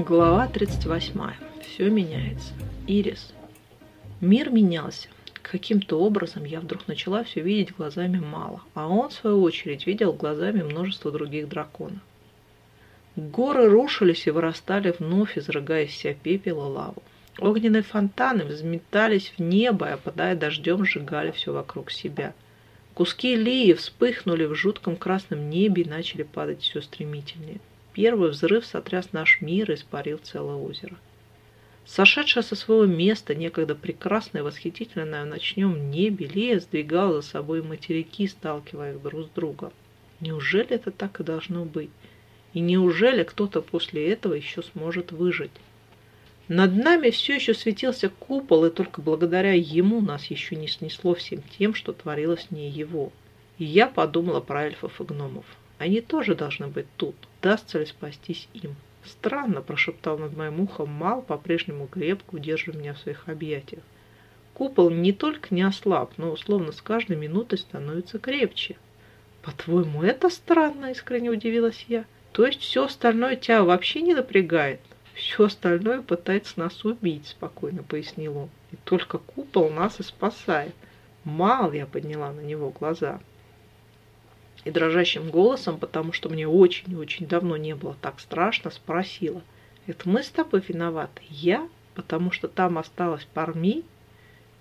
Глава 38. Все меняется. Ирис. Мир менялся. Каким-то образом я вдруг начала все видеть глазами мало, а он, в свою очередь, видел глазами множество других драконов. Горы рушились и вырастали вновь, изрыгая из пепел и лаву. Огненные фонтаны взметались в небо и, опадая дождем, сжигали все вокруг себя. Куски лии вспыхнули в жутком красном небе и начали падать все стремительнее. Первый взрыв сотряс наш мир и испарил целое озеро. Сошедшая со своего места, некогда прекрасная и восхитительная в ночном небе, Лия сдвигала за собой материки, сталкивая их друг с другом. Неужели это так и должно быть? И неужели кто-то после этого еще сможет выжить? Над нами все еще светился купол, и только благодаря ему нас еще не снесло всем тем, что творилось не его. И я подумала про эльфов и гномов. Они тоже должны быть тут. Дастся ли спастись им? Странно, прошептал над моим ухом Мал, по-прежнему крепко удерживая меня в своих объятиях. Купол не только не ослаб, но условно с каждой минутой становится крепче. По-твоему, это странно, искренне удивилась я. То есть все остальное тебя вообще не напрягает? Все остальное пытается нас убить, спокойно пояснил он. И только купол нас и спасает. Мал я подняла на него глаза и дрожащим голосом, потому что мне очень и очень давно не было так страшно, спросила. «Это мы с тобой виноваты? Я? Потому что там осталась Парми?»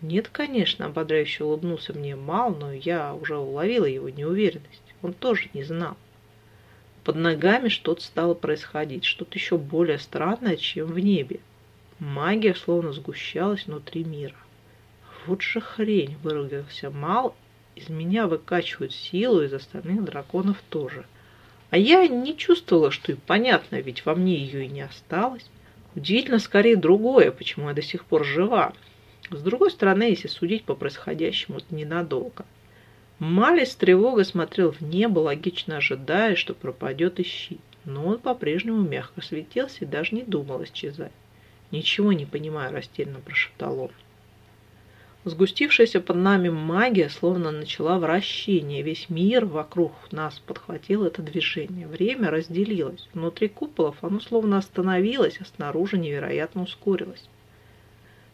«Нет, конечно», — ободряюще улыбнулся мне Мал, но я уже уловила его неуверенность. Он тоже не знал. Под ногами что-то стало происходить, что-то еще более странное, чем в небе. Магия словно сгущалась внутри мира. «Вот же хрень!» — выругался Мал из меня выкачивают силу, из остальных драконов тоже. А я не чувствовала, что и понятно, ведь во мне ее и не осталось. Удивительно скорее другое, почему я до сих пор жива. С другой стороны, если судить по происходящему, это ненадолго. Мали с тревогой смотрел в небо, логично ожидая, что пропадет и щит. Но он по-прежнему мягко светился и даже не думал исчезать. «Ничего не понимаю», – растерянно прошептал он. Сгустившаяся под нами магия словно начала вращение. Весь мир вокруг нас подхватил это движение. Время разделилось. Внутри куполов оно словно остановилось, а снаружи невероятно ускорилось.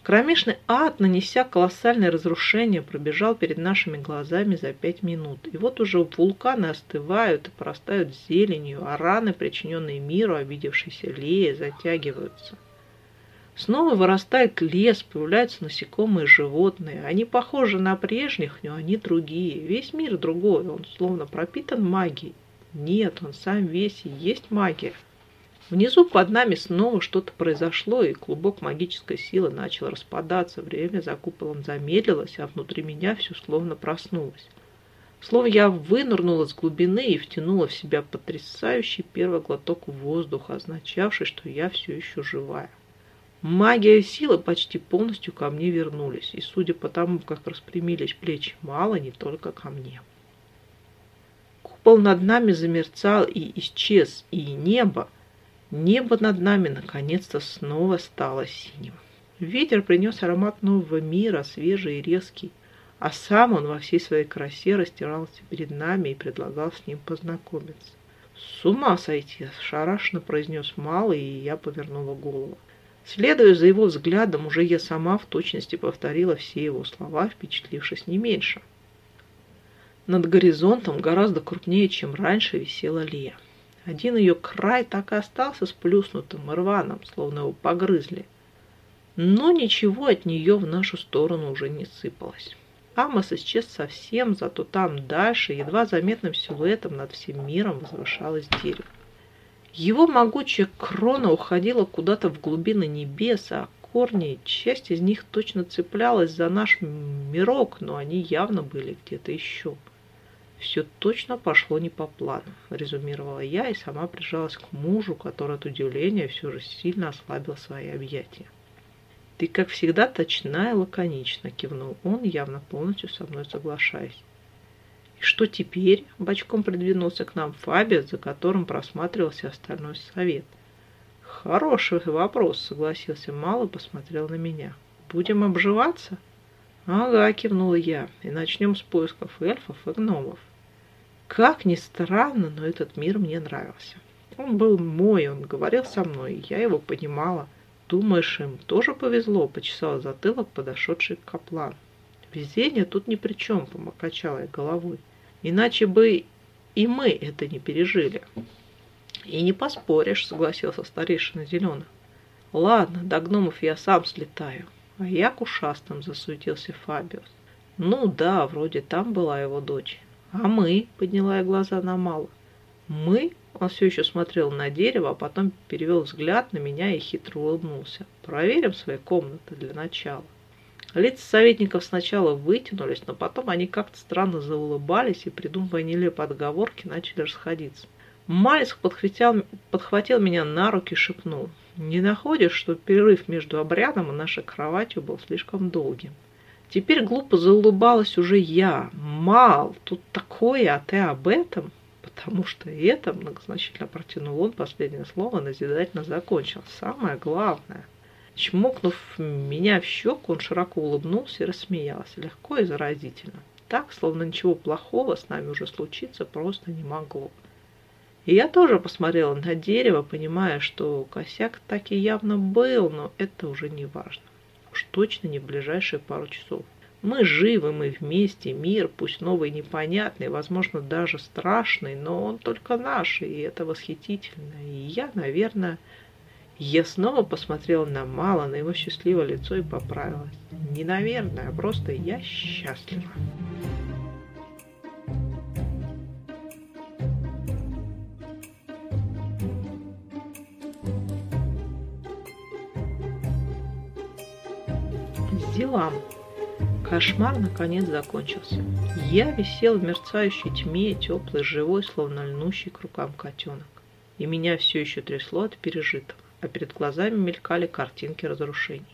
Кромешный ад, нанеся колоссальное разрушение, пробежал перед нашими глазами за пять минут. И вот уже вулканы остывают и порастают зеленью, а раны, причиненные миру, обидевшейся Лея, затягиваются. Снова вырастает лес, появляются насекомые животные. Они похожи на прежних, но они другие. Весь мир другой, он словно пропитан магией. Нет, он сам весь и есть магия. Внизу под нами снова что-то произошло, и клубок магической силы начал распадаться. Время за куполом замедлилось, а внутри меня все словно проснулось. Словно я вынырнула с глубины и втянула в себя потрясающий первый глоток воздуха, означавший, что я все еще живая. Магия и сила почти полностью ко мне вернулись, и судя по тому, как распрямились плечи мало, не только ко мне. Купол над нами замерцал и исчез, и небо, небо над нами наконец-то снова стало синим. Ветер принес аромат нового мира, свежий и резкий, а сам он во всей своей красе растирался перед нами и предлагал с ним познакомиться. «С ума сойти!» – шарашно произнес Малый, и я повернула голову. Следуя за его взглядом, уже я сама в точности повторила все его слова, впечатлившись не меньше. Над горизонтом гораздо крупнее, чем раньше, висела Лия. Один ее край так и остался сплюснутым и рваным, словно его погрызли. Но ничего от нее в нашу сторону уже не сыпалось. Амос исчез совсем, зато там дальше, едва заметным силуэтом над всем миром возвышалось дерево. Его могучая крона уходила куда-то в глубины небес, а корни, часть из них точно цеплялась за наш мирок, но они явно были где-то еще. Все точно пошло не по плану, резюмировала я и сама прижалась к мужу, который от удивления все же сильно ослабил свои объятия. «Ты, как всегда, точна и лаконична», — кивнул он, явно полностью со мной соглашаясь. И что теперь? Бочком придвинулся к нам Фаби, за которым просматривался остальной совет. Хороший вопрос, согласился Мало, посмотрел на меня. Будем обживаться? Ага, кивнула я. И начнем с поисков эльфов и гномов. Как ни странно, но этот мир мне нравился. Он был мой, он говорил со мной, я его понимала. Думаешь, им тоже повезло, почесал затылок подошедший каплан. Везение тут ни при чем, покачала я головой. Иначе бы и мы это не пережили. И не поспоришь, согласился старейшина зеленых. Ладно, до гномов я сам слетаю. А я к ушастым засуетился Фабиус. Ну да, вроде там была его дочь. А мы, подняла я глаза на Мало. Мы? Он все еще смотрел на дерево, а потом перевел взгляд на меня и хитро улыбнулся. Проверим свои комнаты для начала. Лица советников сначала вытянулись, но потом они как-то странно заулыбались и, придумывая нелепые отговорки, начали расходиться. Малиск подхватил, подхватил меня на руки и шепнул. «Не находишь, что перерыв между обрядом и нашей кроватью был слишком долгим?» Теперь глупо заулыбалась уже я. «Мал, тут такое, а ты об этом?» Потому что это, многозначительно протянул он, последнее слово назидательно закончил. Самое главное – Чмокнув меня в щеку, он широко улыбнулся и рассмеялся, легко и заразительно. Так, словно ничего плохого с нами уже случиться просто не могло. И я тоже посмотрела на дерево, понимая, что косяк так и явно был, но это уже не важно. Уж точно не в ближайшие пару часов. Мы живы, мы вместе, мир, пусть новый, непонятный, возможно, даже страшный, но он только наш, и это восхитительно. И я, наверное, я снова посмотрела на Мала, на его счастливое лицо и поправилась. Не наверное, а просто я счастлива. Делам. Кошмар наконец закончился. Я висел в мерцающей тьме, теплый, живой, словно льнущий к рукам котенок. И меня все еще трясло от пережитого а перед глазами мелькали картинки разрушений.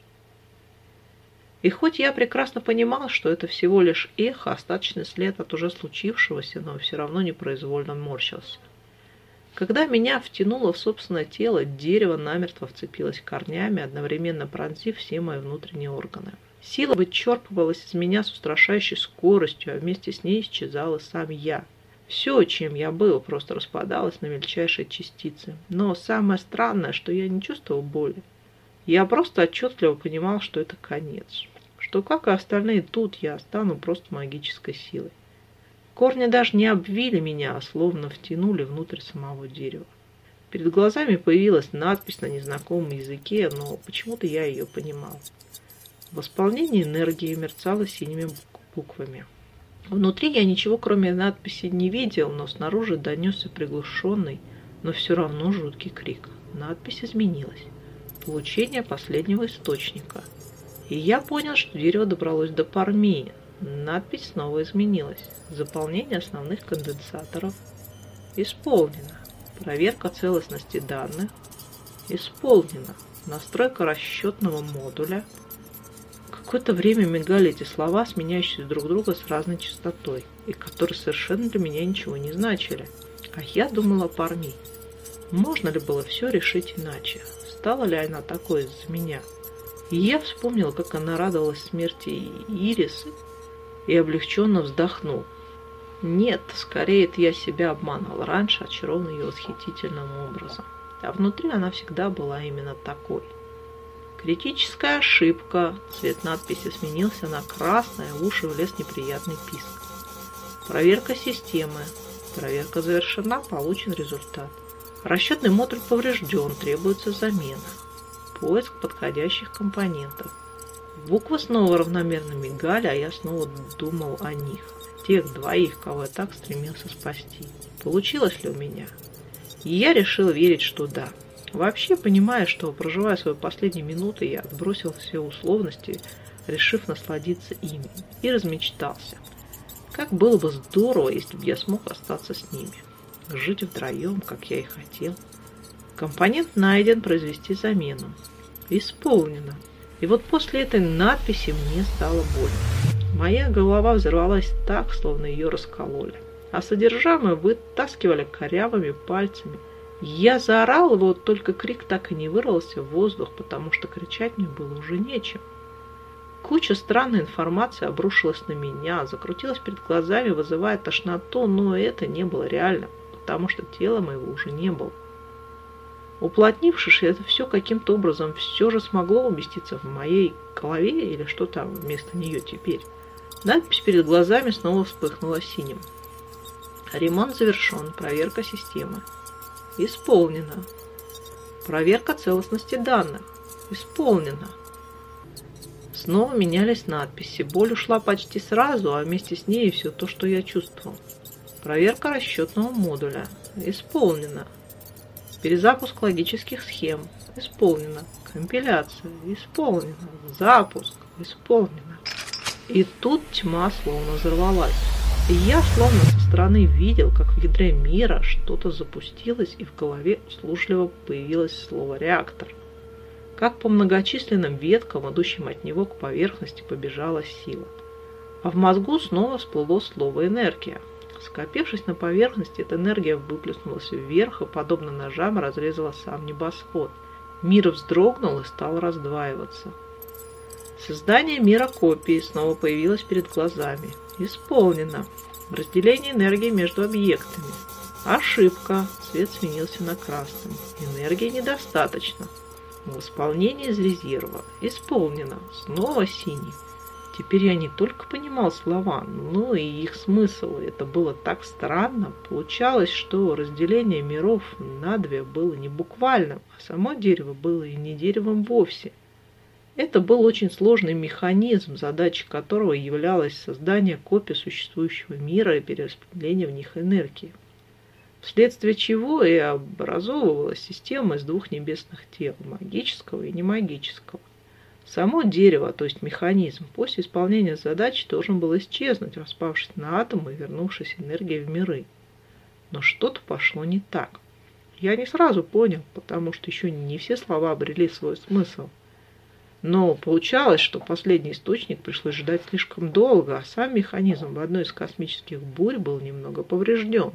И хоть я прекрасно понимал, что это всего лишь эхо, остаточный след от уже случившегося, но все равно непроизвольно морщился. Когда меня втянуло в собственное тело, дерево намертво вцепилось корнями, одновременно пронзив все мои внутренние органы. Сила вычерпывалась из меня с устрашающей скоростью, а вместе с ней исчезал и сам я – все, чем я был, просто распадалось на мельчайшие частицы. Но самое странное, что я не чувствовал боли. Я просто отчетливо понимал, что это конец. Что, как и остальные тут, я стану просто магической силой. Корни даже не обвили меня, а словно втянули внутрь самого дерева. Перед глазами появилась надпись на незнакомом языке, но почему-то я ее понимал. Восполнение энергии мерцало синими буквами. Внутри я ничего, кроме надписи, не видел, но снаружи донесся приглушенный, но все равно жуткий крик. Надпись изменилась. Получение последнего источника. И я понял, что дерево добралось до Пармии. Надпись снова изменилась. Заполнение основных конденсаторов. Исполнено. Проверка целостности данных. Исполнено. Настройка расчетного модуля – Какое-то время мигали эти слова, сменяющиеся друг друга с разной частотой, и которые совершенно для меня ничего не значили. А я думала о парне. Можно ли было все решить иначе? Стала ли она такой из-за меня? И я вспомнила, как она радовалась смерти Ирисы, и облегченно вздохнул. Нет, скорее это я себя обманывал раньше, очарованный ее восхитительным образом. А внутри она всегда была именно такой – Критическая ошибка. Цвет надписи сменился на красное, уши влез неприятный писк. Проверка системы. Проверка завершена, получен результат. Расчетный модуль поврежден, требуется замена. Поиск подходящих компонентов. Буквы снова равномерно мигали, а я снова думал о них. Тех двоих, кого я так стремился спасти. Получилось ли у меня? Я решил верить, что да. Вообще, понимая, что, проживая свои последние минуты, я отбросил все условности, решив насладиться ими, и размечтался. Как было бы здорово, если бы я смог остаться с ними. Жить втроем, как я и хотел. Компонент найден, произвести замену. Исполнено. И вот после этой надписи мне стало больно. Моя голова взорвалась так, словно ее раскололи. А содержимое вытаскивали корявыми пальцами – я заорал, вот только крик так и не вырвался в воздух, потому что кричать мне было уже нечем. Куча странной информации обрушилась на меня, закрутилась перед глазами, вызывая тошноту, но это не было реально, потому что тела моего уже не было. Уплотнившись, это все каким-то образом все же смогло уместиться в моей голове или что там вместо нее теперь. Надпись перед глазами снова вспыхнула синим. Ремонт завершен. Проверка системы. Исполнено. Проверка целостности данных. Исполнено. Снова менялись надписи. Боль ушла почти сразу, а вместе с ней и все то, что я чувствовал. Проверка расчетного модуля. Исполнено. Перезапуск логических схем. Исполнено. Компиляция. Исполнено. Запуск. Исполнено. И тут тьма словно взорвалась. Я словно со стороны видел, как в ядре мира что-то запустилось, и в голове услужливо появилось слово «реактор». Как по многочисленным веткам, идущим от него к поверхности, побежала сила. А в мозгу снова всплыло слово «энергия». Скопившись на поверхности, эта энергия выплеснулась вверх и, подобно ножам, разрезала сам небосвод. Мир вздрогнул и стал раздваиваться. Создание мира копии снова появилось перед глазами. Исполнено. Разделение энергии между объектами. Ошибка. Свет сменился на красный. Энергии недостаточно. Восполнение из резерва. Исполнено. Снова синий. Теперь я не только понимал слова, но и их смысл. Это было так странно. Получалось, что разделение миров на две было не буквальным, а само дерево было и не деревом вовсе. Это был очень сложный механизм, задачей которого являлось создание копий существующего мира и перераспределение в них энергии вследствие чего и образовывалась система из двух небесных тел, магического и немагического. Само дерево, то есть механизм, после исполнения задач должен был исчезнуть, распавшись на атомы и вернувшись энергией в миры. Но что-то пошло не так. Я не сразу понял, потому что еще не все слова обрели свой смысл. Но получалось, что последний источник пришлось ждать слишком долго, а сам механизм в одной из космических бурь был немного поврежден.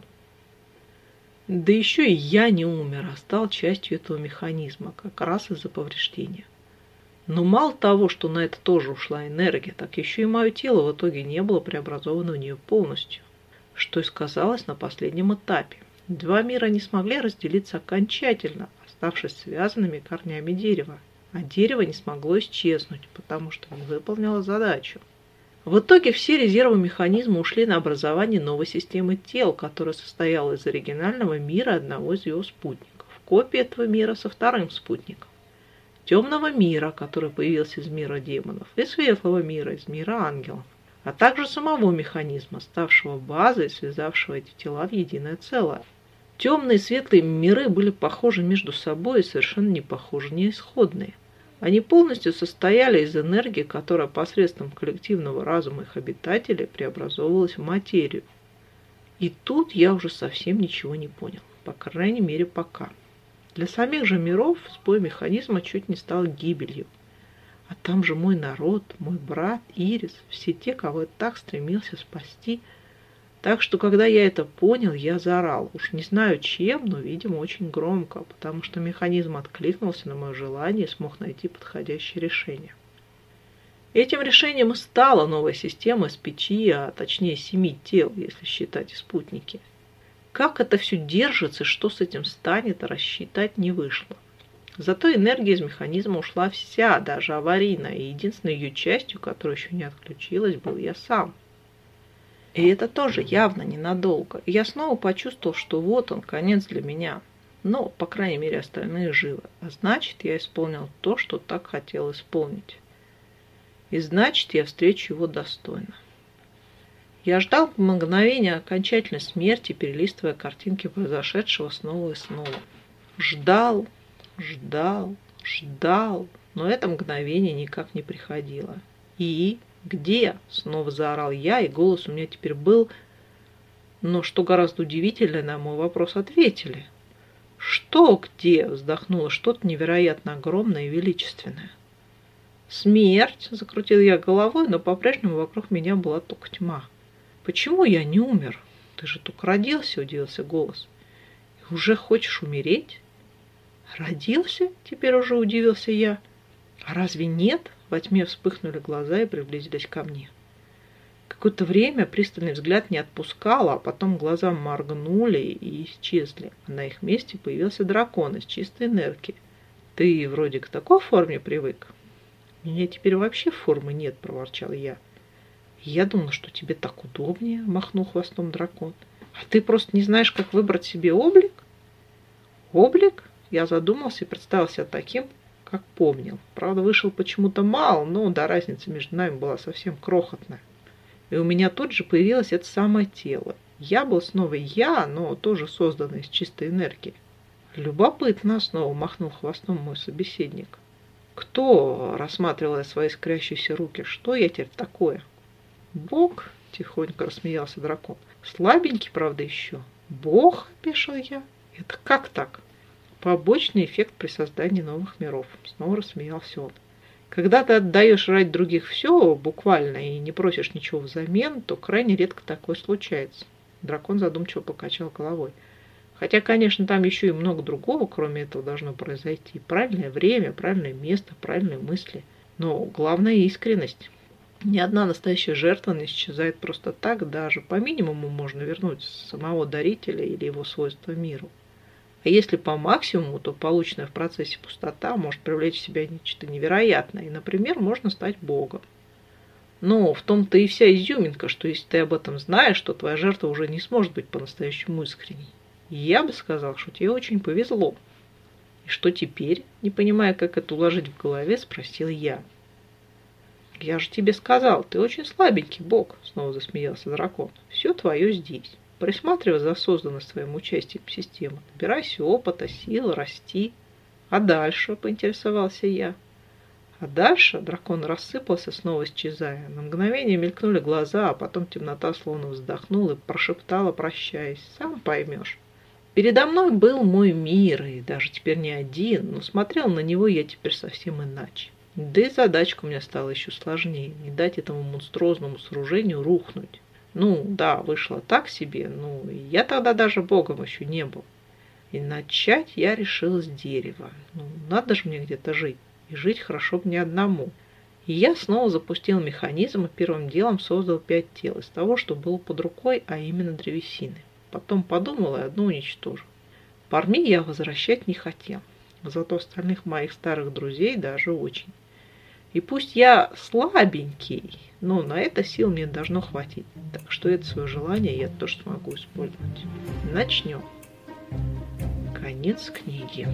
Да еще и я не умер, а стал частью этого механизма, как раз из-за повреждения. Но мало того, что на это тоже ушла энергия, так еще и мое тело в итоге не было преобразовано в нее полностью, что и сказалось на последнем этапе. Два мира не смогли разделиться окончательно, оставшись связанными корнями дерева, а дерево не смогло исчезнуть, потому что не выполняло задачу. В итоге все резервы механизма ушли на образование новой системы тел, которая состояла из оригинального мира одного из его спутников, копии этого мира со вторым спутником, темного мира, который появился из мира демонов, и светлого мира из мира ангелов, а также самого механизма, ставшего базой, связавшего эти тела в единое целое. Темные и светлые миры были похожи между собой и совершенно не похожи, не исходные. Они полностью состояли из энергии, которая посредством коллективного разума их обитателей преобразовывалась в материю. И тут я уже совсем ничего не понял, по крайней мере пока. Для самих же миров сбой механизма чуть не стал гибелью. А там же мой народ, мой брат, Ирис, все те, кого я так стремился спасти – так что, когда я это понял, я заорал. Уж не знаю чем, но, видимо, очень громко, потому что механизм откликнулся на мое желание и смог найти подходящее решение. Этим решением и стала новая система из пяти, а точнее семи тел, если считать и спутники. Как это все держится, что с этим станет, рассчитать не вышло. Зато энергия из механизма ушла вся, даже аварийная, и единственной ее частью, которая еще не отключилась, был я сам – и это тоже явно ненадолго. И я снова почувствовал, что вот он, конец для меня. Но, по крайней мере, остальные живы. А значит, я исполнил то, что так хотел исполнить. И значит, я встречу его достойно. Я ждал мгновения окончательной смерти, перелистывая картинки произошедшего снова и снова. Ждал, ждал, ждал, но это мгновение никак не приходило. И «Где?» – снова заорал я, и голос у меня теперь был. Но что гораздо удивительнее, на мой вопрос ответили. «Что где?» – вздохнула что-то невероятно огромное и величественное. «Смерть!» – закрутил я головой, но по-прежнему вокруг меня была только тьма. «Почему я не умер? Ты же только родился!» – удивился голос. «И уже хочешь умереть?» «Родился?» – теперь уже удивился я. «А разве нет?» Во тьме вспыхнули глаза и приблизились ко мне. Какое-то время пристальный взгляд не отпускал, а потом глаза моргнули и исчезли. А на их месте появился дракон из чистой энергии. Ты вроде к такой форме привык. У меня теперь вообще формы нет, проворчал я. Я думал, что тебе так удобнее, махнул хвостом дракон. А ты просто не знаешь, как выбрать себе облик? Облик? Я задумался и представил себя таким, как помнил. Правда, вышел почему-то мало, но да, разница между нами была совсем крохотная. И у меня тут же появилось это самое тело. Я был снова я, но тоже созданный из чистой энергии. Любопытно, снова махнул хвостом мой собеседник. Кто, рассматривая свои искрящиеся руки, что я теперь такое? Бог, тихонько рассмеялся дракон. Слабенький, правда, еще. Бог, пешил я. Это как так? Побочный эффект при создании новых миров. Снова рассмеялся он. Когда ты отдаешь ради других все, буквально, и не просишь ничего взамен, то крайне редко такое случается. Дракон задумчиво покачал головой. Хотя, конечно, там еще и много другого, кроме этого, должно произойти. Правильное время, правильное место, правильные мысли. Но главное искренность. Ни одна настоящая жертва не исчезает просто так, даже по минимуму можно вернуть самого дарителя или его свойства миру. А если по максимуму, то полученная в процессе пустота может привлечь в себя нечто невероятное. И, например, можно стать Богом. Но в том-то и вся изюминка, что если ты об этом знаешь, то твоя жертва уже не сможет быть по-настоящему искренней. Я бы сказал, что тебе очень повезло. И что теперь, не понимая, как это уложить в голове, спросил я. «Я же тебе сказал, ты очень слабенький бог», — снова засмеялся дракон. «Все твое здесь». Присматривай за созданной своим участием системы. Набирайся опыта, сил, расти. А дальше, поинтересовался я. А дальше дракон рассыпался, снова исчезая. На мгновение мелькнули глаза, а потом темнота словно вздохнула и прошептала, прощаясь. Сам поймешь. Передо мной был мой мир, и даже теперь не один, но смотрел на него я теперь совсем иначе. Да и задачка у меня стала еще сложнее, не дать этому монструозному сооружению рухнуть. Ну, да, вышло так себе, ну, я тогда даже богом еще не был. И начать я решил с дерева. Ну, надо же мне где-то жить. И жить хорошо мне одному. И я снова запустил механизм и первым делом создал пять тел из того, что было под рукой, а именно древесины. Потом подумал и одну уничтожил. Парми я возвращать не хотел. Зато остальных моих старых друзей даже очень. И пусть я слабенький, но на это сил мне должно хватить. Так что это свое желание я тоже смогу использовать. Начнем. Конец книги.